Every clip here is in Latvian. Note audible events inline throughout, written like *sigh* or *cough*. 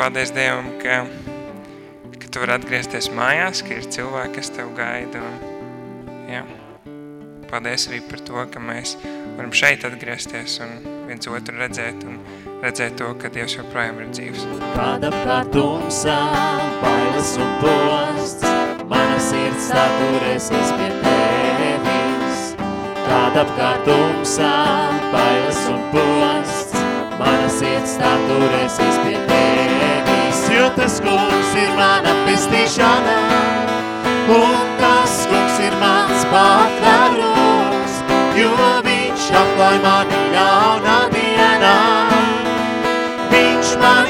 paldies Dievam, ka, ka tu vari atgriezties mājās, ka ir cilvēki, kas tev gaida. Un, jā. Paldies arī par to, ka mēs varam šeit atgriezties un viens otru redzēt un redzēt to, ka Dievs joprojām ir dzīvs. Kāda kā tumsā, bailes un posts, mana sirds tā turēsies pie tevis. Kāda kā tumsā, bailes un posts, mana sirds tā turēsies pie tevis tas kungs ir mana pestīšana, un tas kungs ir mans patvarums, jo viņš atklāj mani jaunā dienā. Viņš man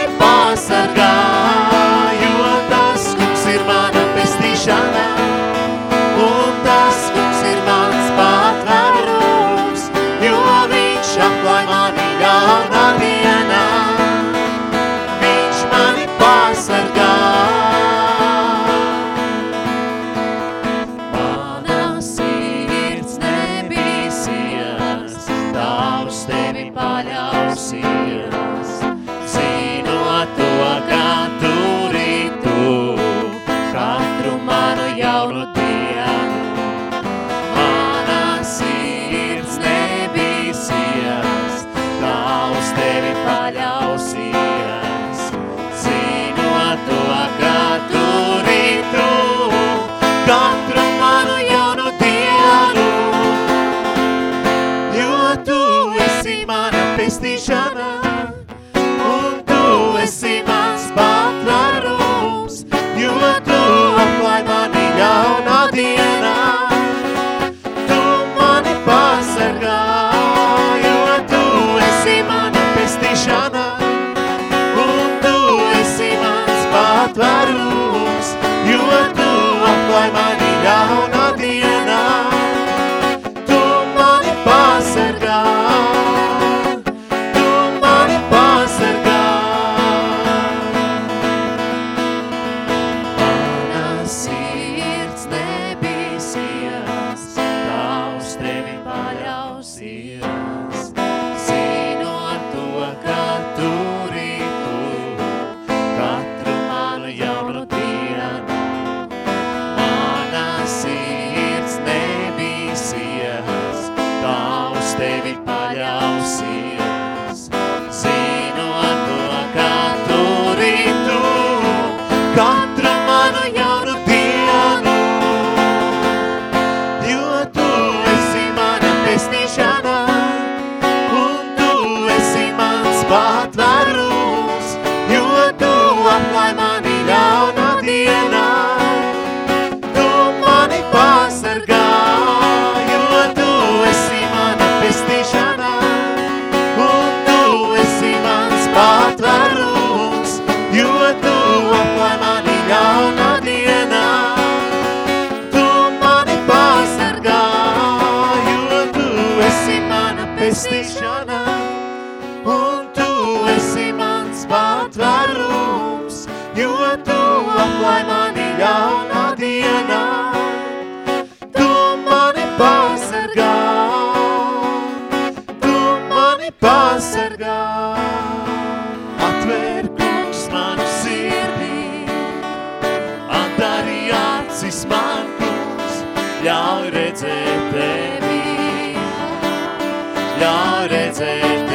pasargā. Atver kungs manu sirdī, atdarī acis man kungs, ļauj redzēt tevi, ļauj redzēt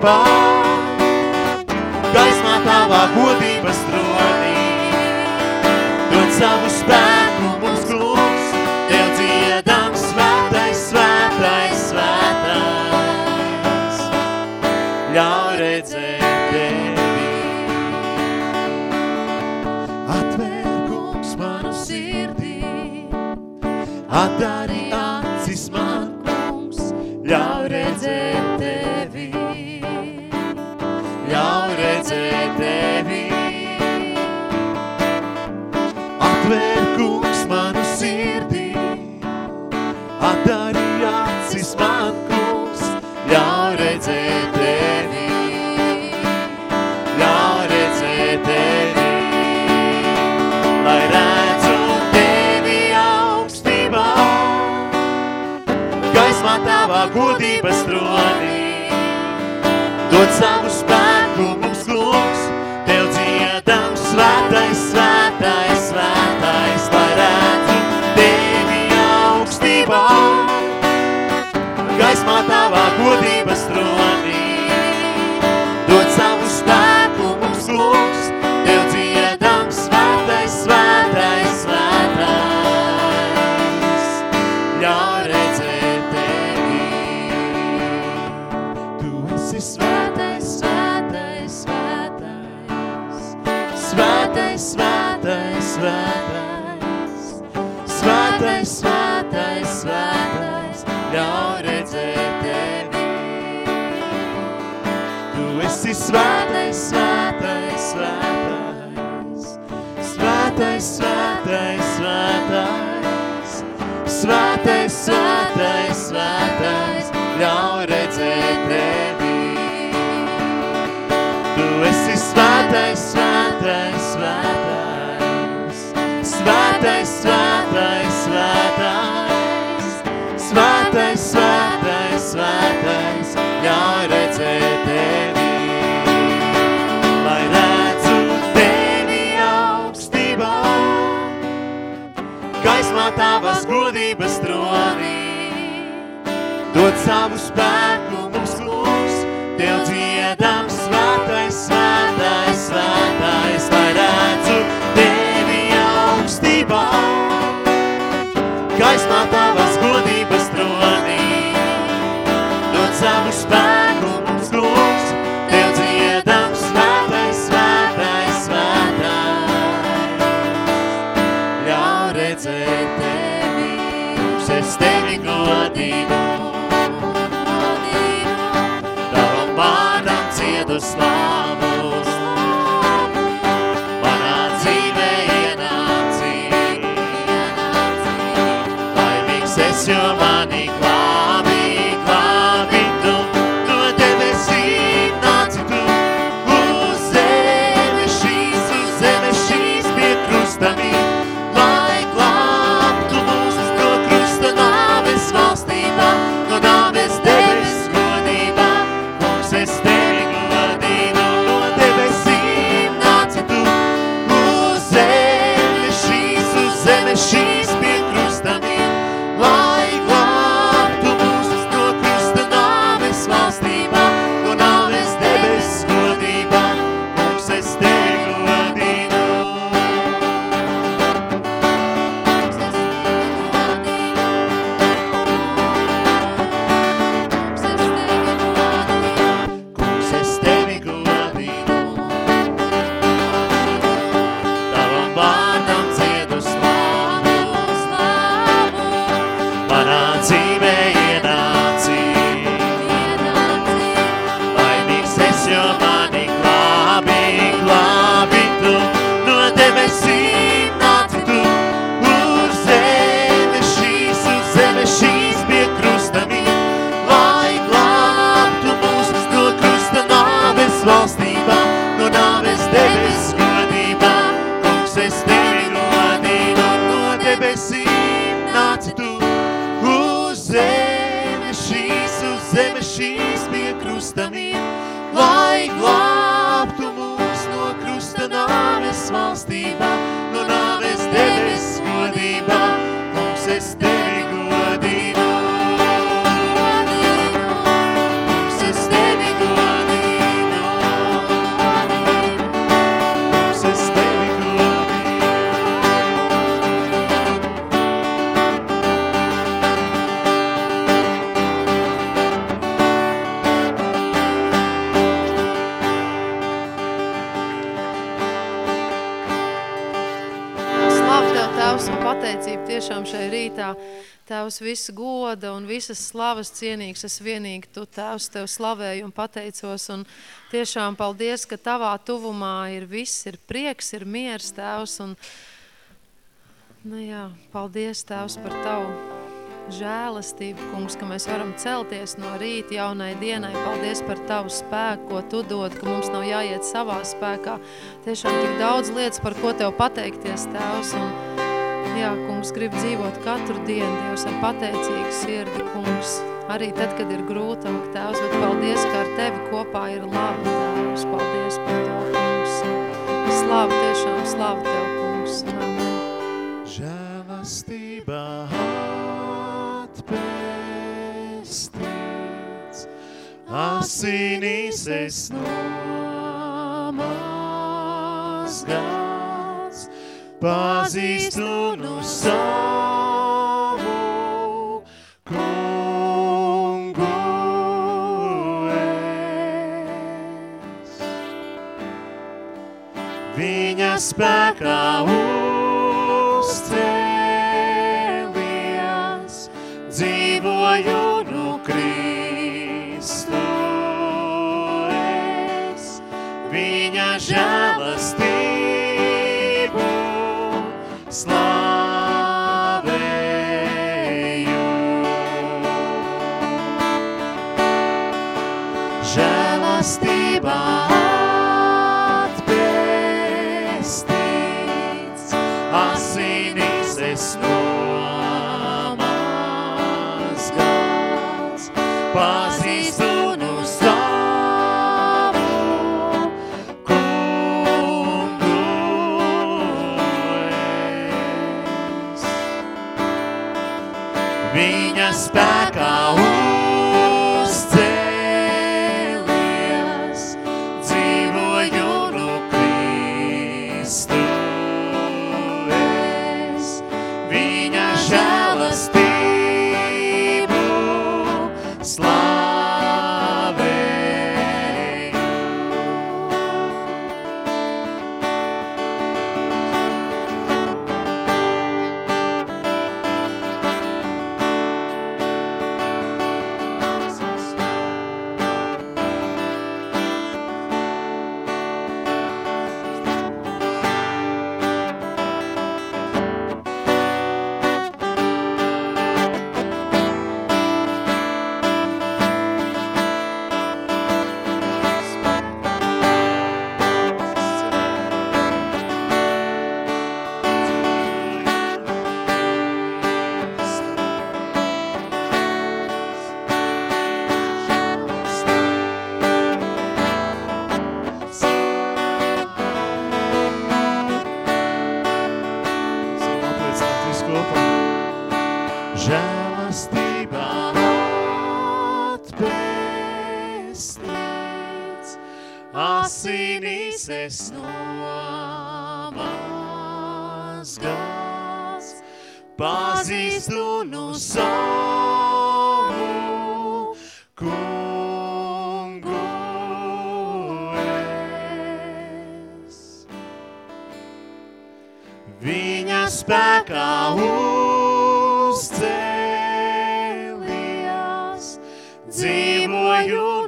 ticībā, gaismā tavā godības tronī. Dod savu spēku mums, kungs, tev dziedam svētais, svētais, svētais. Ļauj redzēt tevi. Atver, kungs, manu sirdī, atdāj. Tēvs, visu goda un visas slavas cienīgs, es vienīgi tu, Tēvs, Tev slavēju un pateicos, un tiešām paldies, ka Tavā tuvumā ir viss, ir prieks, ir miers, Tēvs, un, nu jā, paldies, Tēvs, par Tavu žēlastību, kungs, ka mēs varam celties no rīta jaunai dienai. Paldies par Tavu spēku, ko Tu dod, ka mums nav jāiet savā spēkā. Tiešām tik daudz lietas, par ko Tev pateikties, Tēvs, un, Jā, kungs, grib dzīvot katru dienu, Dievs, ar pateicīgu sirdi, kungs. Arī tad, kad ir grūtāk, Tēvs, bet paldies, ka ar Tevi kopā ir labi, Tēvs. Paldies par to, kungs. Slavu, tiešām slavu Tev, kungs. Amen. Žēlastībā atpestīts, asinīs es nomazgāts, pazīstu nu savu kungu es. Viņa spēkā uzcēlies, asinīs es nomazgāts, pazīstu nu savu kungu es. Viņa spēkā uzcēlies, dzīvoju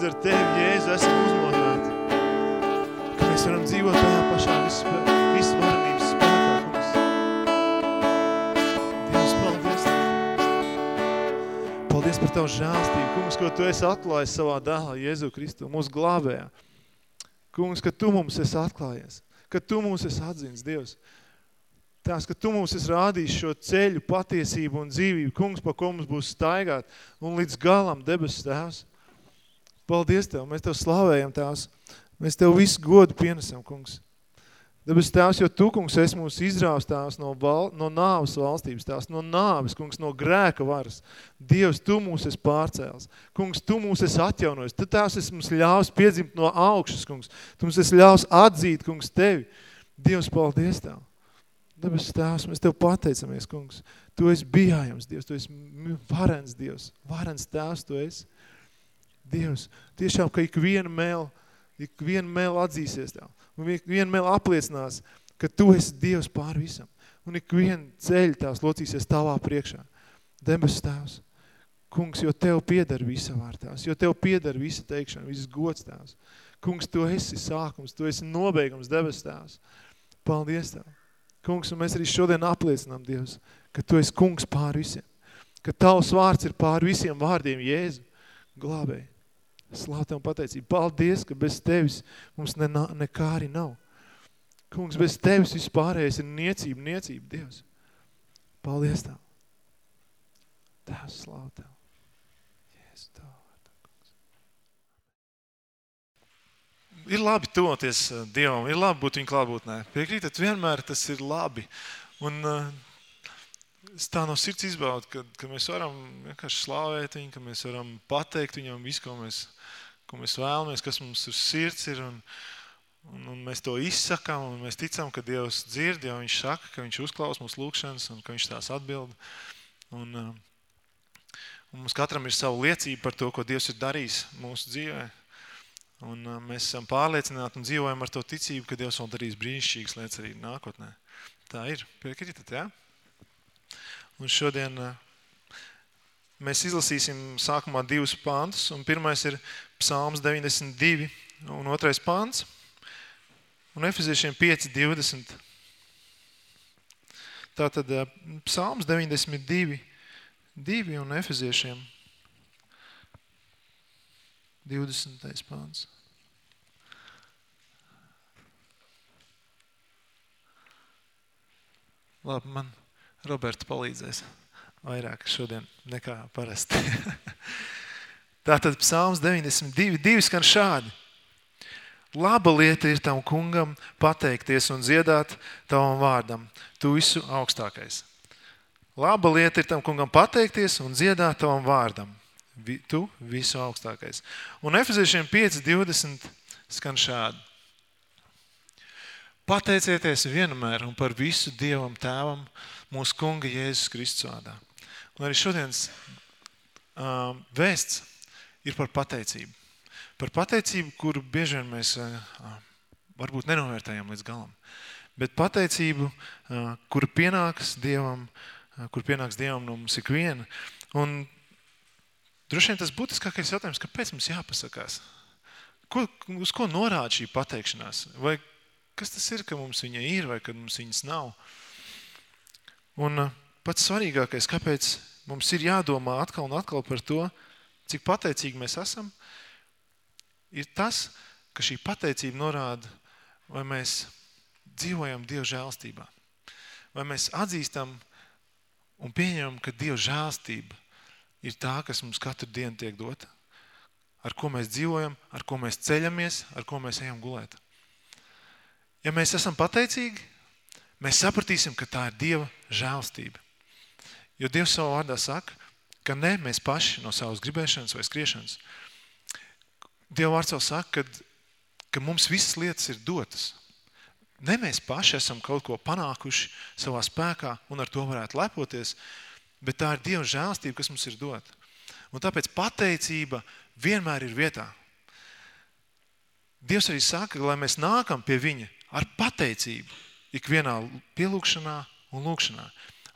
līdz ar Tevi, Jēzu, esam uzmodāti. Ka mēs varam dzīvot tajā pašā visvarenības spēkā, kungs. Dievs, paldies Tev. Paldies par Tavu žēlstību, kungs, ko Tu esi atklājis savā dēlā, Jēzu Kristu, mūsu glābējā. Kungs, ka Tu mums esi atklājies, ka Tu mums esi atzins, Dievs. Tās, ka Tu mums esi rādījis šo ceļu, patiesību un dzīvību, kungs, pa ko mums būs staigāt un līdz galam debesis Tēvs. Paldies Tev, mēs Tev slavējam Tēvs. Mēs Tev visu godu pienesam, kungs. Debes tēvs, jo tu, kungs, esi mūs izrāvs tēvs no, val, no nāves valstības, tēvs no nāves, kungs, no grēka varas. Dievs, tu mūs esi pārcēls. Kungs, tu mūs esi atjaunojis. Tu tēvs esi mums ļaus piedzimt no augšas, kungs. Tu mums esi ļaus atzīt, kungs, tevi. Dievs, paldies tev. Debes tēvs, mēs tev pateicamies, kungs. Tu esi bijājams, Dievs, tu esi varens, Dievs. Varens tēvs tu esi. Dievs, tiešām, ka ik viena mēl, ik viena mēl atzīsies tev un vienmēr apliecinās, ka tu esi Dievs pār visam. Un ik vien ceļ tās locīsies tavā priekšā. Debes tēvs, kungs, jo tev pieder visa vārtās, jo tev pieder visa teikšana, visas gods tēvs. Kungs, tu esi sākums, tu esi nobeigums debes tēvs. Paldies tev. Kungs, un mēs arī šodien apliecinām, Dievs, ka tu esi kungs pār visiem. Ka tavs vārds ir pār visiem vārdiem, Jēzu, glābēji. Slāv tev pateicību. Paldies, ka bez tevis mums ne, nekā arī nav. Kungs, bez tevis vispārējais ir niecība, niecība, Dievs. Paldies tev. Tēvs, slāv tev. Jēs, tev. Ir labi toties eh, Dievam, ir labi būt viņa klātbūtnē. Piekrītat, vienmēr tas ir labi. Un uh, es tā no sirds izbaudu, ka, ka mēs varam vienkārši slāvēt viņu, ka mēs varam pateikt viņam visu, ko mēs, ko mēs vēlamies, kas mums uz sirds ir. Un, un, un mēs to izsakām, un mēs ticam, ka Dievs dzird, jo viņš saka, ka viņš uzklaus mūsu lūkšanas un ka viņš tās atbild. Un, uh, un mums katram ir savu liecību par to, ko Dievs ir darījis mūsu dzīvē. Un uh, mēs esam pārliecināti un dzīvojam ar to ticību, ka Dievs vēl darīs brīnišķīgas lietas arī nākotnē. Tā ir. Piekrītat, jā? Ja? Un šodien eh, mēs izlasīsim sākumā divus pāntus, un pirmais ir psalms 92 un otrais pāns, un efeziešiem 5, 20. Tātad eh, psalms 92, 2 un efeziešiem 20. pāns. Labi, man Roberts palīdzēs vairāk šodien nekā parasti. *laughs* Tātad psalms 92, 2 skan šādi. Laba lieta ir tam kungam pateikties un dziedāt tavam vārdam, tu visu augstākais. Laba lieta ir tam kungam pateikties un dziedāt tavam vārdam, tu visu augstākais. Un Efeziešiem 5, 20 skan šādi. Pateicieties vienmēr un par visu Dievam tēvam, mūsu kunga Jēzus Kristus vārdā. Un arī šodienas uh, vēsts ir par pateicību. Par pateicību, kuru bieži vien mēs uh, varbūt nenovērtējam līdz galam. Bet pateicību, uh, kur pienāks Dievam, uh, kur pienāks Dievam no mums ikviena. Un droši vien tas būtiskākais jautājums, kāpēc mums jāpasakās? Ko, uz ko norāda šī pateikšanās? Vai kas tas ir, ka mums viņa ir vai kad mums viņas nav? Un uh, pats svarīgākais, kāpēc mums ir jādomā atkal un atkal par to, cik pateicīgi mēs esam, ir tas, ka šī pateicība norāda, vai mēs dzīvojam Dieva žēlstībā. Vai mēs atzīstam un pieņemam, ka Dieva žēlstība ir tā, kas mums katru dienu tiek dota. Ar ko mēs dzīvojam, ar ko mēs ceļamies, ar ko mēs ejam gulēt. Ja mēs esam pateicīgi, mēs sapratīsim, ka tā ir Dieva žēlstība. Jo Dievs savā vārdā saka, ka ne mēs paši no savas gribēšanas vai skriešanas. Dieva vārds jau saka, ka, ka mums visas lietas ir dotas. Ne mēs paši esam kaut ko panākuši savā spēkā un ar to varētu lepoties, bet tā ir Dieva žēlstība, kas mums ir dota. Un tāpēc pateicība vienmēr ir vietā. Dievs arī saka, lai mēs nākam pie viņa ar pateicību ikvienā pielūkšanā un lūkšanā.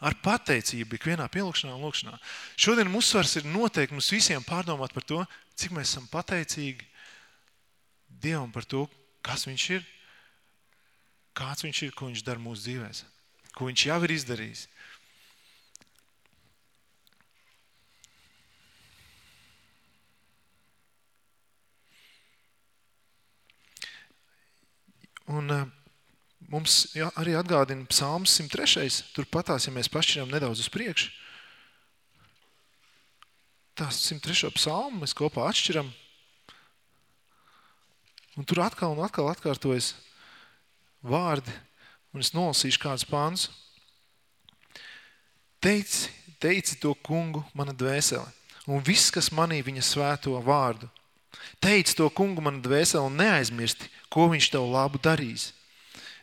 Ar pateicību ikvienā pielūkšanā un lūkšanā. Šodien mums svars ir noteikti mums visiem pārdomāt par to, cik mēs esam pateicīgi Dievam par to, kas viņš ir, kāds viņš ir, ko viņš dara mūsu dzīvēs, ko viņš jau ir izdarījis. Un uh, mums jā, arī atgādina psalms 103. Turpatās, ja mēs pašķiram nedaudz uz priekšu, tās 103. psalmu mēs kopā atšķiram. Un tur atkal un atkal atkārtojas vārdi, un es nolasīšu kādus pāns. Teici, teici to kungu, mana dvēsele, un viss, kas manī viņa svēto vārdu. Teici to kungu, mana dvēsele, un neaizmirsti, ko viņš tev labu darīs.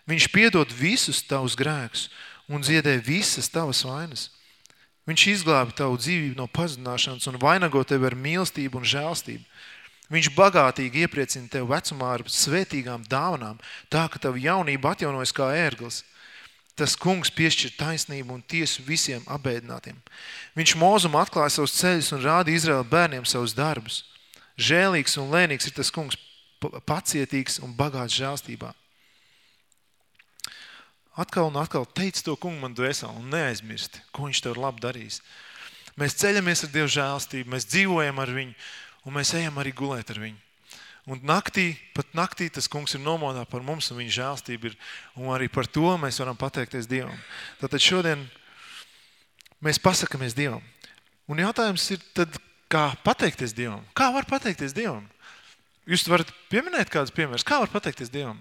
Viņš piedod visus tavus grēkus un dziedē visas tavas vainas. Viņš izglāba tavu dzīvību no pazudināšanas un vainago tevi ar mīlestību un žēlstību. Viņš bagātīgi iepriecina tevi vecumā ar svētīgām dāvanām, tā ka tava jaunība atjaunojas kā ērglis. Tas kungs piešķir taisnību un tiesu visiem abēdinātiem. Viņš mūzum atklāja savus ceļus un rāda Izraēla bērniem savus darbus. Žēlīgs un lēnīgs ir tas kungs, pacietīgs un bagāts žēlstībā. Atkal un atkal teic to kungu man dvēselē un neaizmirsti, ko viņš tev labi darīs. Mēs ceļamies ar Dievu žēlstību, mēs dzīvojam ar viņu un mēs ejam arī gulēt ar viņu. Un naktī, pat naktī tas kungs ir nomodā par mums un viņa žēlstība ir. Un arī par to mēs varam pateikties Dievam. Tātad šodien mēs pasakamies Dievam. Un jautājums ir tad, kā pateikties Dievam? Kā var pateikties Dievam? Jūs varat pieminēt kādus piemērus, kā var pateikties Dievam?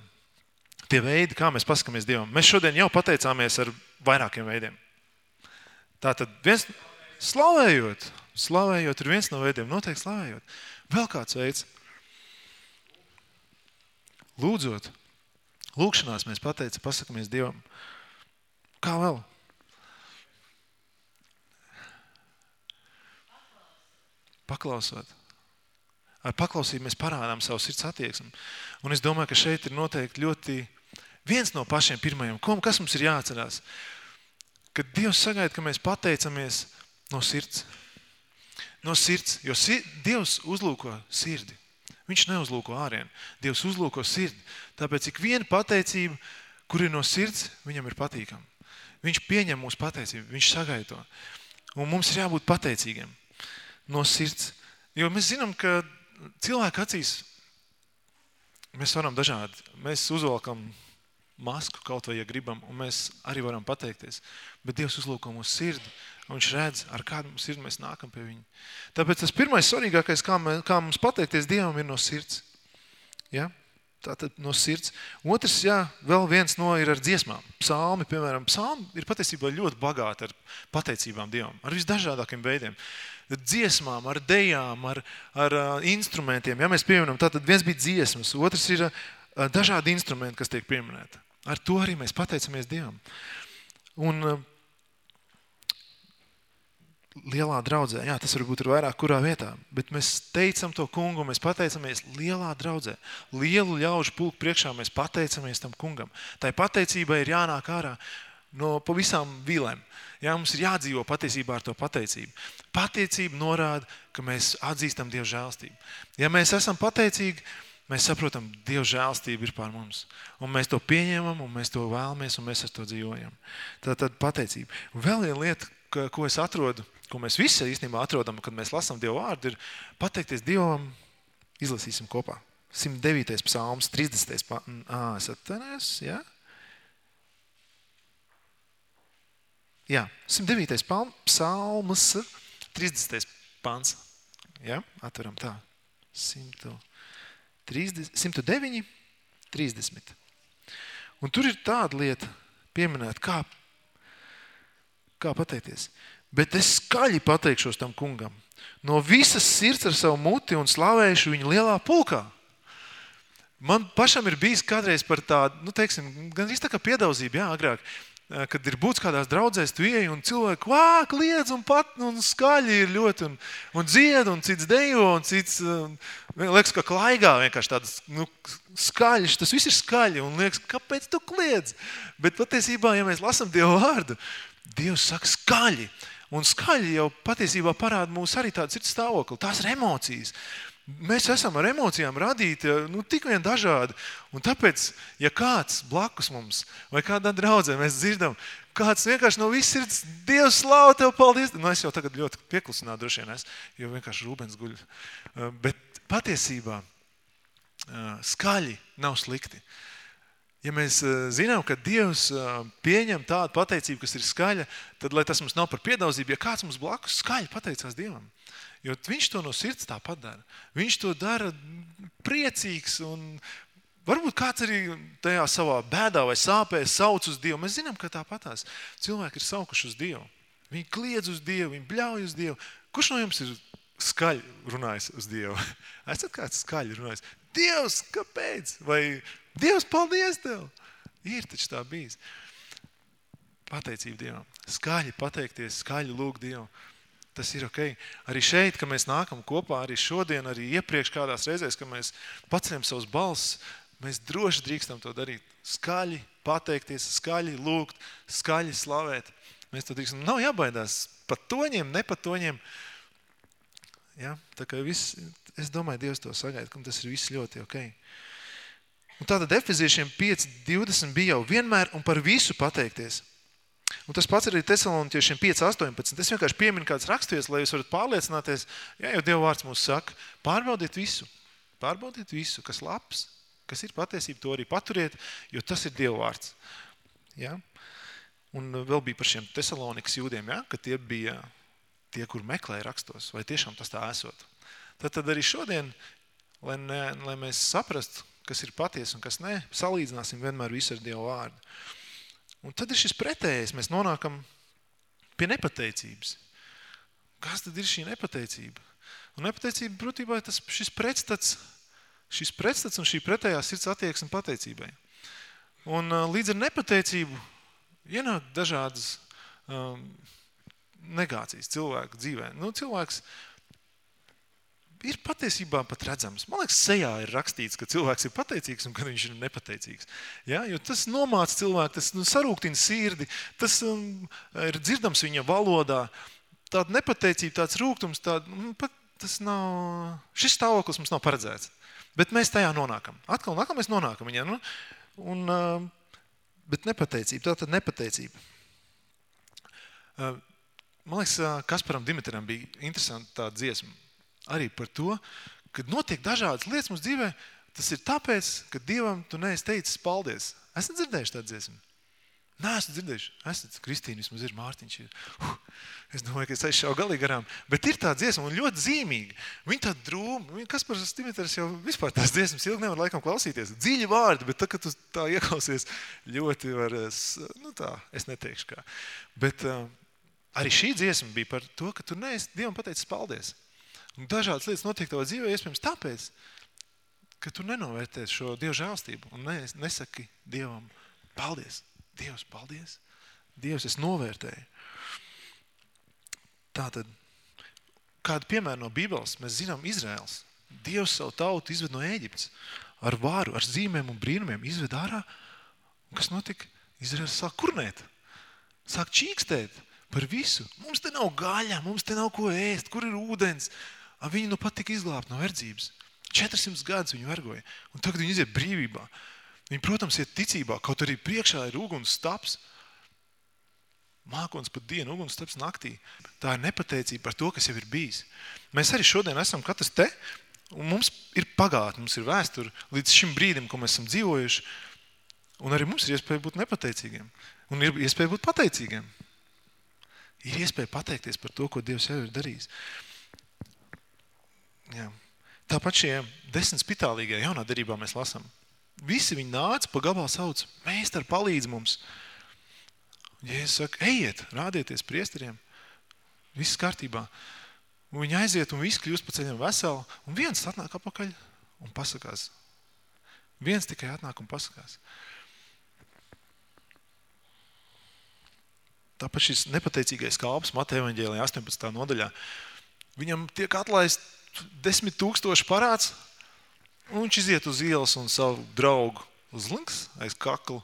Tie veidi, kā mēs pasakamies Dievam. Mēs šodien jau pateicāmies ar vairākiem veidiem. Tātad viens slavējot, slavējot ir viens no veidiem, noteikti slavējot. Vēl kāds veids – Lūdzot, lūkšanās mēs pateica, pasakamies Dievam. Kā vēl? Paklausot. Ar paklausību mēs parādām savu sirds attieksmi. Un es domāju, ka šeit ir noteikti ļoti viens no pašiem pirmajiem. Ko, kas mums ir jāatcerās? Kad Dievs sagaida, ka mēs pateicamies no sirds. No sirds, jo si Dievs uzlūko sirdi. Viņš neuzlūko ārien. Dievs uzlūko sirdi. Tāpēc ik viena pateicība, kur ir no sirds, viņam ir patīkama. Viņš pieņem mūsu pateicību, viņš sagaida to. Un mums ir jābūt pateicīgiem no sirds. Jo mēs zinām, ka cilvēku acīs mēs varam dažādi. Mēs uzvalkam masku kaut vai, ja gribam, un mēs arī varam pateikties. Bet Dievs uzlūko mūsu sirdi Un viņš redz, ar kādu mums ir, mēs nākam pie viņa. Tāpēc tas pirmais svarīgākais, kā, mē, kā mums pateikties Dievam, ir no sirds. Ja? Tātad no sirds. Otrs, jā, vēl viens no ir ar dziesmām. Psalmi, piemēram, psalmi ir patiesībā ļoti bagāti ar pateicībām Dievam, ar visdažādākiem veidiem. Dziesmām, ar dejām, ar, ar instrumentiem. Ja mēs pieminam, tātad viens bija dziesmas, otrs ir dažādi instrumenti, kas tiek pieminēti. Ar to arī mēs pateicamies Dievam. Un lielā draudzē. Jā, tas varbūt ir vairāk kurā vietā, bet mēs teicam to kungu, mēs pateicamies lielā draudzē. Lielu ļaužu pulku priekšā mēs pateicamies tam kungam. Tai pateicībai ir jānāk ārā no pavisam vīlēm. Jā, mums ir jādzīvo patiesībā ar to pateicību. Pateicība norāda, ka mēs atzīstam Dievu žēlstību. Ja mēs esam pateicīgi, mēs saprotam, Dieva žēlstība ir pār mums. Un mēs to pieņemam, un mēs to vēlamies, un mēs ar to dzīvojam. Tā tad pateicība. Vēl viena lieta, ko es atrodu ko mēs visi īstenībā atrodam, kad mēs lasām Dievu vārdu, ir pateikties Dievam, izlasīsim kopā. 109. psalms, 30. pāns, es atvainojos, jā? Jā, 109. psalms, 30. pāns, jā, atveram tā, 130, 109, 30. Un tur ir tāda lieta pieminēta, kā, kā pateikties. Bet es skaļi pateikšos tam kungam. No visas sirds ar savu muti un slavēšu viņu lielā pulkā. Man pašam ir bijis kādreiz par tādu, nu, teiksim, gan tā kā piedauzība, jā, agrāk, kad ir būts kādās draudzēs, tu ieej un cilvēki vāk, liedz un pat, un skaļi ir ļoti, un, un dzied, un cits dejo, un cits, un, liekas, ka klaigā vienkārši tādas, nu, skaļš, tas viss ir skaļi, un liekas, kāpēc tu kliedz? Bet patiesībā, ja mēs lasam Dievu vārdu, Dievs saka skaļi, Un skaļi jau patiesībā parāda mūsu arī tādu sirds stāvokli. Tās ir emocijas. Mēs esam ar emocijām radīti nu, tik vien dažādi. Un tāpēc, ja kāds blakus mums vai kādā draudzē mēs dzirdam, kāds vienkārši no visas sirds, Dievs slāva tev, paldies. Nu, es jau tagad ļoti pieklusinātu droši vien, es, jo vienkārši Rūbens guļ. Uh, bet patiesībā uh, skaļi nav slikti. Ja mēs eh, zinām, ka Dievs eh, pieņem tādu pateicību, kas ir skaļa, tad, lai tas mums nav par piedauzību, ja kāds mums blakus skaļi pateicās Dievam. Jo viņš to no sirds tāpat dara. Viņš to dara priecīgs un Varbūt kāds arī tajā savā bēdā vai sāpē sauc uz Dievu. Mēs zinām, ka tāpatās cilvēki ir saukuši uz Dievu. Viņi kliedz uz Dievu, viņi bļauj uz Dievu. Kurš no jums ir skaļi runājis uz Dievu? *laughs* Esat kāds skaļi runājis? Dievs, kāpēc? Vai Dievs, paldies Tev! Ir taču tā bijis. Pateicība Dievam. Skaļi pateikties, skaļi lūgt Dievu. Tas ir ok. Arī šeit, kad mēs nākam kopā, arī šodien, arī iepriekš kādās reizēs, kad mēs paceļam savus balss, mēs droši drīkstam to darīt. Skaļi pateikties, skaļi lūgt, skaļi slavēt. Mēs to drīkstam. Nav jābaidās pat toņiem, ne pat toņiem. Ja? Tā kā viss, es domāju, Dievs to sagaida, ka tas ir viss ļoti ok. Un tātad Efeziešiem 5.20 bija jau vienmēr un par visu pateikties. Un tas pats arī Tesaloniķiešiem 5.18. Es vienkārši pieminu kāds rakstījies, lai jūs varat pārliecināties, ja jau Dieva vārds mums saka, pārbaudiet visu. Pārbaudiet visu, kas labs, kas ir patiesība, to arī paturiet, jo tas ir Dieva vārds. Ja? Un vēl bija par šiem Tesalonikas jūdiem, ja? ka tie bija tie, kur meklēja rakstos, vai tiešām tas tā esot. Tad, tad arī šodien, lai, ne, lai mēs saprastu, kas ir patiesi un kas ne, salīdzināsim vienmēr visu ar Dieva vārdu. Un tad ir šis pretējais, mēs nonākam pie nepateicības. Kas tad ir šī nepateicība? Un nepateicība, brūtībā, tas šis pretstats, šis pretstats un šī pretējā sirds attieksme pateicībai. Un uh, līdz ar nepateicību ienāk dažādas um, negācijas cilvēku dzīvē. Nu, cilvēks ir patiesībā pat redzams. Man liekas, sejā ir rakstīts, ka cilvēks ir pateicīgs un ka viņš ir nepateicīgs. Ja? Jo tas nomāca cilvēku, tas nu, sarūktina sirdi, tas um, ir dzirdams viņa valodā. Tāda nepateicība, tāds rūgtums, tāda, nu, pat, tas nav, šis stāvoklis mums nav paredzēts. Bet mēs tajā nonākam. Atkal un atkal mēs nonākam viņā. Nu? Un, uh, bet nepateicība, tā tad nepateicība. Uh, man liekas, uh, Kasparam Dimitram bija interesanti tā dziesma arī par to, ka notiek dažādas lietas mums dzīvē, tas ir tāpēc, ka Dievam tu neesi teicis paldies. Esat dzirdējuši tādu dziesmu? Nē, esmu dzirdējuši. Esat Kristīna, vismaz ir Mārtiņš. Ir. Uh, es domāju, ka es aizšāvu galīgi garām. Bet ir tā dziesma un ļoti zīmīga. Viņa tā drūma. Kas par Stimiters jau vispār tās dziesmas ilgi nevar laikam klausīties. Dziļi vārdi, bet tā, kad tu tā ieklausies, ļoti var, nu tā, es neteikšu kā. Bet uh, arī šī dziesma bija par to, ka tu neesi Dievam pateicis paldies. Dažādas lietas notiek tavā dzīvē, iespējams tāpēc, ka tu nenovērtē šo Dievu žēlstību un nesaki Dievam paldies. Dievs, paldies. Dievs, es novērtēju. Tātad, kādu piemēru no Bībeles mēs zinām Izraels. Dievs savu tautu izved no Ēģiptes ar vāru, ar zīmēm un brīnumiem izved ārā. Un kas notika? Izraels sāk kurnēt, sāk čīkstēt par visu. Mums te nav gaļa, mums te nav ko ēst, kur ir ūdens. Viņi nu pat tika izglābti no verdzības. 400 gadus viņi vergoja. Un tagad viņi iziet brīvībā. Viņi, protams, iet ticībā, kaut arī priekšā ir uguns staps. Mākons pat dienu, uguns staps naktī. Tā ir nepateicība par to, kas jau ir bijis. Mēs arī šodien esam katrs te, un mums ir pagātne, mums ir vēsture līdz šim brīdim, ko mēs esam dzīvojuši. Un arī mums ir iespēja būt nepateicīgiem. Un ir iespēja būt pateicīgiem. Ir iespēja pateikties par to, ko Dievs jau ir darījis. Jā. Tāpat šie desmit spitālīgie jaunā derībā mēs lasām. Visi viņi nāca, pa gabalā sauc, meistar palīdz mums. Jēzus saka, ejiet, rādieties priesteriem. Viss kārtībā. Un viņi aiziet un viss kļūst pa ceļam veseli. Un viens atnāk apakaļ un pasakās. Viens tikai atnāk un pasakās. Tāpat šis nepateicīgais kalps Mateja evaņģēlijā 18. nodaļā. Viņam tiek atlaist desmit tūkstoši parāds, un viņš iziet uz ielas un savu draugu uzlinks aiz kakla,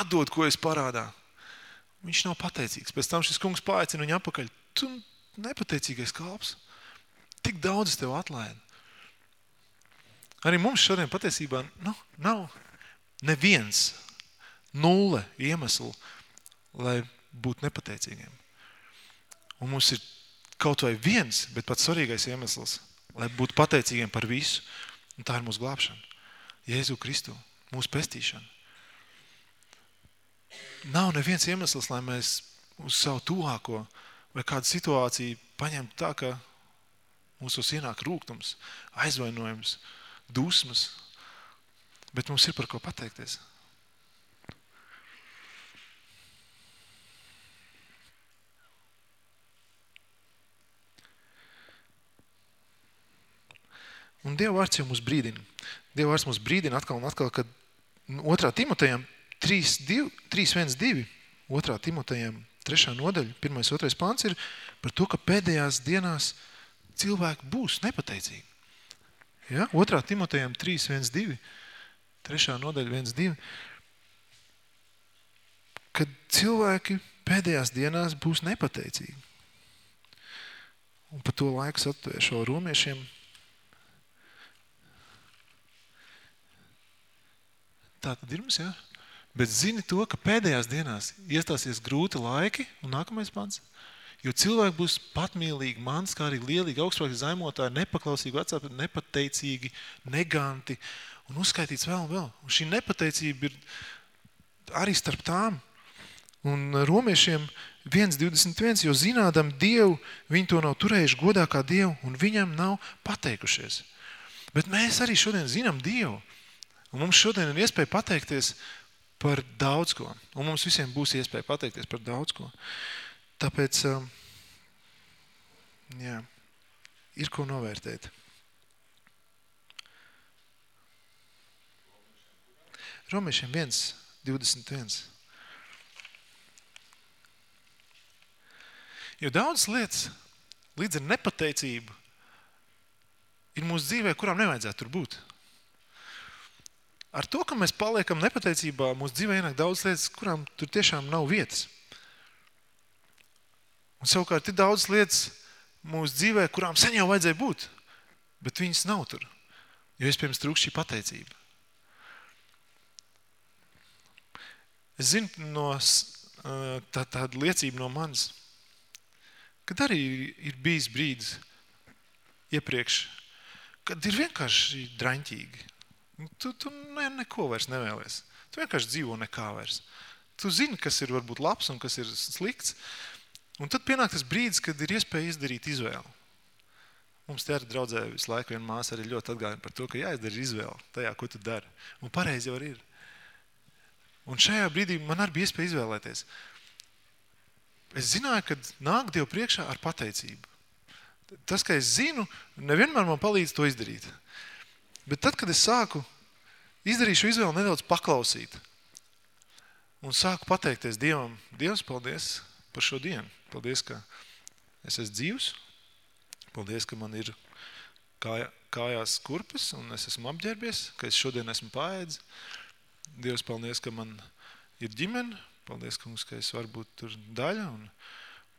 atdod, ko es parādā. Viņš nav pateicīgs. Pēc tam šis kungs paaicina viņu apakaļ. Tu nepateicīgais kalps. Tik daudz es tev atlaidu. Arī mums šodien patiesībā nu, nav neviens nulle iemeslu, lai būtu nepateicīgiem. Un mums ir kaut vai viens, bet pats svarīgais iemesls, lai būtu pateicīgiem par visu, un tā ir mūsu glābšana. Jēzu Kristu, mūsu pestīšana. Nav neviens iemesls, lai mēs uz savu tuvāko vai kādu situāciju paņemtu tā, ka mūsos ienāk rūgtums, aizvainojums, dusmas, Bet mums ir par ko pateikties. Un Dieva vārds jau mūs brīdina. Dieva vārds mūs brīdina atkal un atkal, kad otrā Timotejam 3, 2, 3 1, 2, otrā Timotejam trešā nodaļa, pirmais, otrais pāns ir par to, ka pēdējās dienās cilvēki būs nepateicīgi. Ja? Otrā Timotejam 3, 1, 2, trešā nodaļa 1, 2, kad cilvēki pēdējās dienās būs nepateicīgi. Un par to laiku satvēršo romiešiem Tā tad ir mums, jā. Bet zini to, ka pēdējās dienās iestāsies grūti laiki, un nākamais pants, jo cilvēki būs patmīlīgi, mans, kā arī lielīgi, augstprātīgi zaimotāji, nepaklausīgi, vecāpi, nepateicīgi, neganti, un uzskaitīts vēl un vēl. Un šī nepateicība ir arī starp tām. Un romiešiem 1.21, jo zinādam Dievu, viņi to nav turējuši godā kā Dievu, un viņam nav pateikušies. Bet mēs arī šodien zinām Dievu. Un mums šodien ir iespēja pateikties par daudz ko. Un mums visiem būs iespēja pateikties par daudz ko. Tāpēc, um, jā, ir ko novērtēt. Romiešiem 1, 21. Jo daudz lietas līdz ar nepateicību ir mūsu dzīvē, kurām nevajadzētu tur būt. Ar to, ka mēs paliekam nepateicībā, mūsu dzīvē ienāk daudz lietas, kurām tur tiešām nav vietas. Un savukārt ir daudz lietas mūsu dzīvē, kurām sen jau vajadzēja būt, bet viņas nav tur, jo iespējams trūkst šī pateicība. Es zinu no tā, tāda liecība no manis, kad arī ir bijis brīdis iepriekš, kad ir vienkārši draņķīgi. Tu, tu ne, neko vairs nevēlies. Tu vienkārši dzīvo nekā vairs. Tu zini, kas ir varbūt labs un kas ir slikts. Un tad pienāk tas brīdis, kad ir iespēja izdarīt izvēli. Mums te arī draudzē visu laiku viena māsa arī ļoti atgādina par to, ka jāizdara izvēle tajā, ko tu dari. Un pareizi jau ir. Un šajā brīdī man arī bija iespēja izvēlēties. Es zināju, ka nāk Dievu priekšā ar pateicību. Tas, ka es zinu, nevienmēr man palīdz to izdarīt. Bet tad, kad es sāku izdarīt šo izvēli nedaudz paklausīt un sāku pateikties Dievam, Dievs, paldies par šo dienu. Paldies, ka es esmu dzīvs. Paldies, ka man ir kāja, kājās kurpes un es esmu apģērbies, ka es šodien esmu paēdis. Dievs, paldies, ka man ir ģimene. Paldies, kungs, ka es varu būt tur daļa un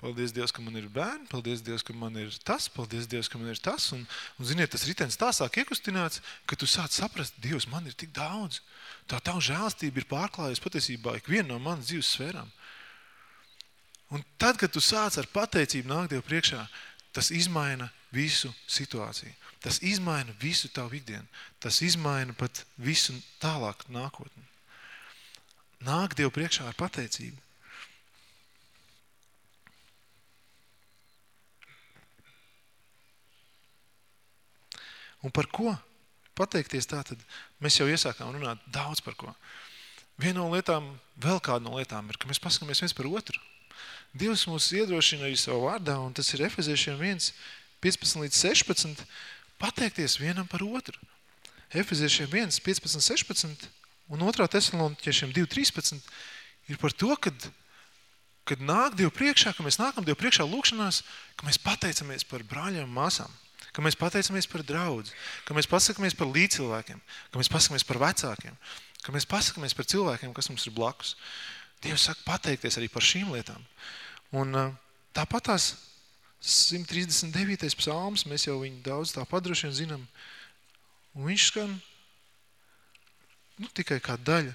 Paldies Dievs, ka man ir bērni, paldies Dievs, ka man ir tas, paldies Dievs, ka man ir tas. Un, un ziniet, tas ritenis tā sāk iekustināts, ka tu sāc saprast, Dievs, man ir tik daudz. Tā tavu žēlstība ir pārklājusi patiesībā ikvienu no manas dzīves sfērām. Un tad, kad tu sāc ar pateicību nāk Dievu priekšā, tas izmaina visu situāciju. Tas izmaina visu tavu ikdienu. Tas izmaina pat visu tālāk nākotni. Nāk Dievu priekšā ar pateicību. Un par ko pateikties tā, tad mēs jau iesākām runāt daudz par ko. Viena no lietām, vēl kāda no lietām ir, ka mēs paskatāmies viens par otru. Dievs mūs iedrošina arī savu vārdā, un tas ir Efeziešiem 1, 15 līdz 16, pateikties vienam par otru. Efeziešiem 1, 15, 16 un 2. Tesaloniķiešiem 2, 13 ir par to, kad, kad nāk Dievu priekšā, ka mēs nākam Dievu priekšā lūkšanās, ka mēs pateicamies par brāļiem māsām ka mēs pateicamies par draudz, ka mēs pasakamies par līdzcilvēkiem, ka mēs pasakamies par vecākiem, ka mēs pasakamies par cilvēkiem, kas mums ir blakus. Dievs saka pateikties arī par šīm lietām. Un tāpat tās 139. psalms, mēs jau viņu daudz tā padroši vien zinām, un viņš skan nu, tikai kā daļa.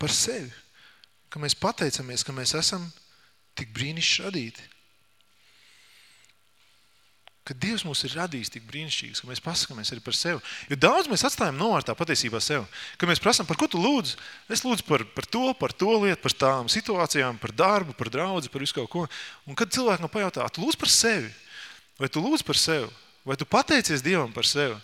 Par sevi, ka mēs pateicamies, ka mēs esam tik brīnišķīgi radīti. Ka Dievs mūs ir radījis tik brīnišķīgs, ka mēs pasakāmies arī par sevi. Jo daudz mēs atstājam novārtā patiesībā sev. Kad mēs prasām, par ko tu lūdzu, es lūdzu par, par to, par to lietu, par tām situācijām, par darbu, par draudzi, par visu kaut ko. Un kad cilvēki man pajautā, tu lūdzu par sevi, vai tu lūdzu par sevi, Vai tu pateicies Dievam par sevi?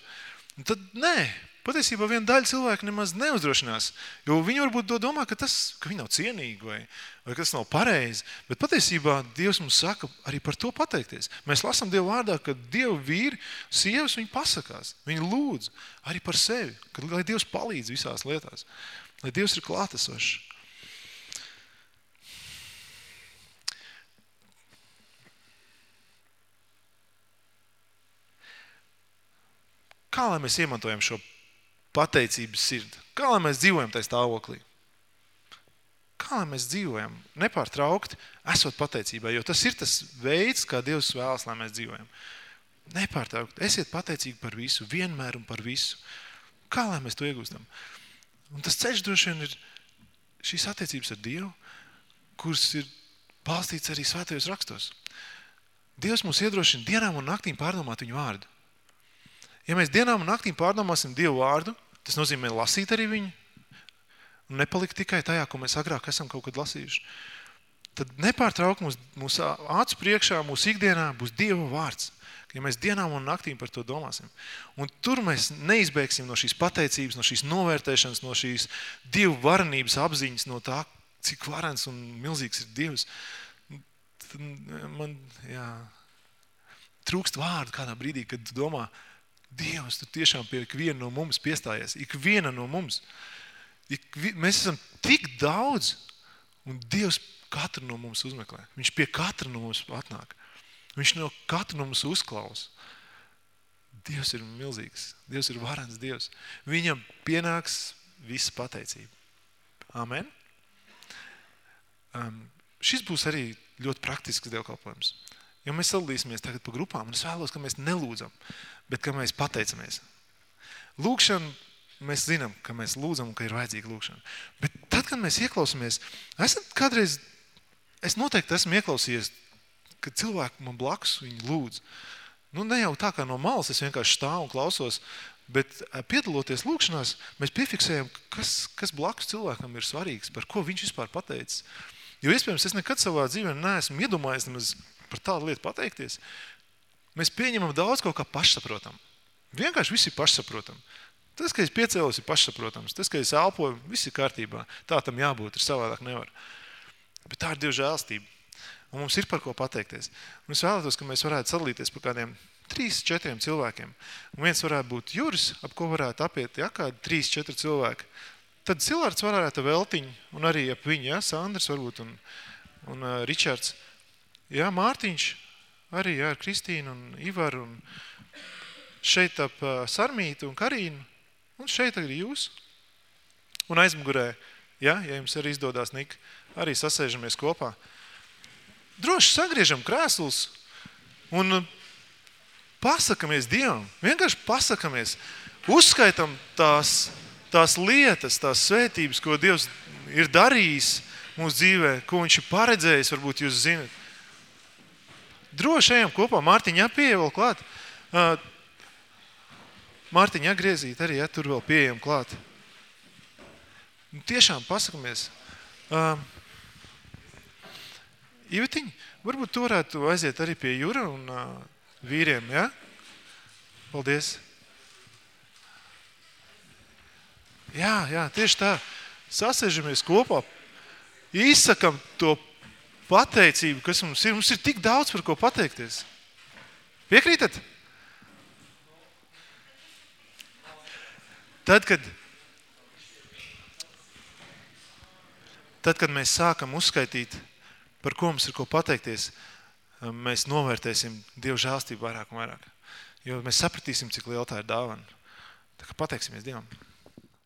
Un tad nē, patiesībā viena daļa cilvēku nemaz neuzdrošinās, jo viņi varbūt to domā, ka, tas, ka viņi nav cienīgi vai, vai ka tas nav pareizi. Bet patiesībā Dievs mums saka arī par to pateikties. Mēs lasām Dievu vārdā, ka Dievu vīri, sievas, viņi pasakās, viņi lūdz arī par sevi, ka, lai Dievs palīdz visās lietās, lai Dievs ir klātesošs. Kā lai mēs iemantojam šo pateicības sirdi? Kā lai mēs dzīvojam tajā stāvoklī? Kā lai mēs dzīvojam nepārtraukti, esot pateicībā? Jo tas ir tas veids, kā Dievs vēlas, lai mēs dzīvojam. Nepārtraukti. Esiet pateicīgi par visu, vienmēr un par visu. Kā lai mēs to iegūstam? Un tas ceļš droši vien ir šīs attiecības ar Dievu, kuras ir balstīts arī svētajos rakstos. Dievs mūs iedrošina dienām un naktīm pārdomāt viņu vārdu. Ja mēs dienām un naktīm pārdomāsim Dievu vārdu, tas nozīmē lasīt arī viņu, un nepalikt tikai tajā, ko mēs agrāk esam kaut kad lasījuši, tad nepārtrauk mūs, mūsu acu priekšā, mūsu ikdienā būs Dieva vārds. Ja mēs dienām un naktīm par to domāsim. Un tur mēs neizbēgsim no šīs pateicības, no šīs novērtēšanas, no šīs Dievu varenības apziņas, no tā, cik varens un milzīgs ir Dievs. Tad man, jā, trūkst vārdu kādā brīdī, kad domā, Dievs, tu tiešām pie ikviena no mums piestājies. Ikviena no mums. Ik, mēs esam tik daudz, un Dievs katru no mums uzmeklē. Viņš pie katra no mums atnāk. Viņš no katru no mums uzklaus. Dievs ir milzīgs. Dievs ir varens Dievs. Viņam pienāks visa pateicība. Amen. Um, šis būs arī ļoti praktisks dievkalpojums. Jo mēs sadalīsimies tagad pa grupām, un es vēlos, ka mēs nelūdzam, bet ka mēs pateicamies. Lūkšana, mēs zinām, ka mēs lūdzam un ka ir vajadzīga lūkšana. Bet tad, kad mēs ieklausamies, esat kādreiz, es noteikti esmu ieklausījies, kad cilvēki man blakus viņi lūdz. Nu, ne jau tā kā no malas, es vienkārši stāvu un klausos, bet eh, piedaloties lūkšanās, mēs piefiksējam, kas, kas blakus cilvēkam ir svarīgs, par ko viņš vispār pateicis. Jo iespējams, es nekad savā dzīvē neesmu iedomājies nemaz par tādu lietu pateikties. Mēs pieņemam daudz kaut kā pašsaprotam. Vienkārši viss ir pašsaprotam. Tas, ka es piecēlos, ir pašsaprotams. Tas, ka es elpoju, viss ir kārtībā. Tā tam jābūt, ir savādāk nevar. Bet tā ir Dieva žēlstība. Un mums ir par ko pateikties. Un es vēlētos, ka mēs varētu sadalīties par kādiem trīs, četriem cilvēkiem. Un viens varētu būt Juris, ap ko varētu apiet, ja, kādi trīs, četri cilvēki. Tad Silārds varētu veltiņu, un arī ap viņu, ja, Sandrs varbūt, un, un uh, Ričards. Jā, Mārtiņš, arī jā, ar Kristīnu un Ivaru, un šeit ap Sarmītu un Karīnu, un šeit arī jūs. Un aizmugurē, ja, ja jums arī izdodās, Nika, arī sasēžamies kopā. Droši sagriežam krēslus un pasakamies Dievam. Vienkārši pasakamies. Uzskaitam tās, tās lietas, tās svētības, ko Dievs ir darījis mūsu dzīvē, ko viņš ir paredzējis, varbūt jūs zinat. Droši ejam kopā. Mārtiņa pieeja vēl klāt. Mārtiņa griezīt arī, ja tur vēl pieejam klāt. Nu, tiešām pasakamies. Ivetiņ, varbūt tu varētu aiziet arī pie Jura un vīriem, ja? Paldies. Jā, jā, tieši tā. Sasēžamies kopā, izsakam to pateicību, kas mums ir. Mums ir tik daudz par ko pateikties. Piekrītat? Tad, kad, tad, kad mēs sākam uzskaitīt, par ko mums ir ko pateikties, mēs novērtēsim Dievu žālstību vairāk un vairāk. Jo mēs sapratīsim, cik liela tā ir dāvana. Tā kā pateiksimies Dievam.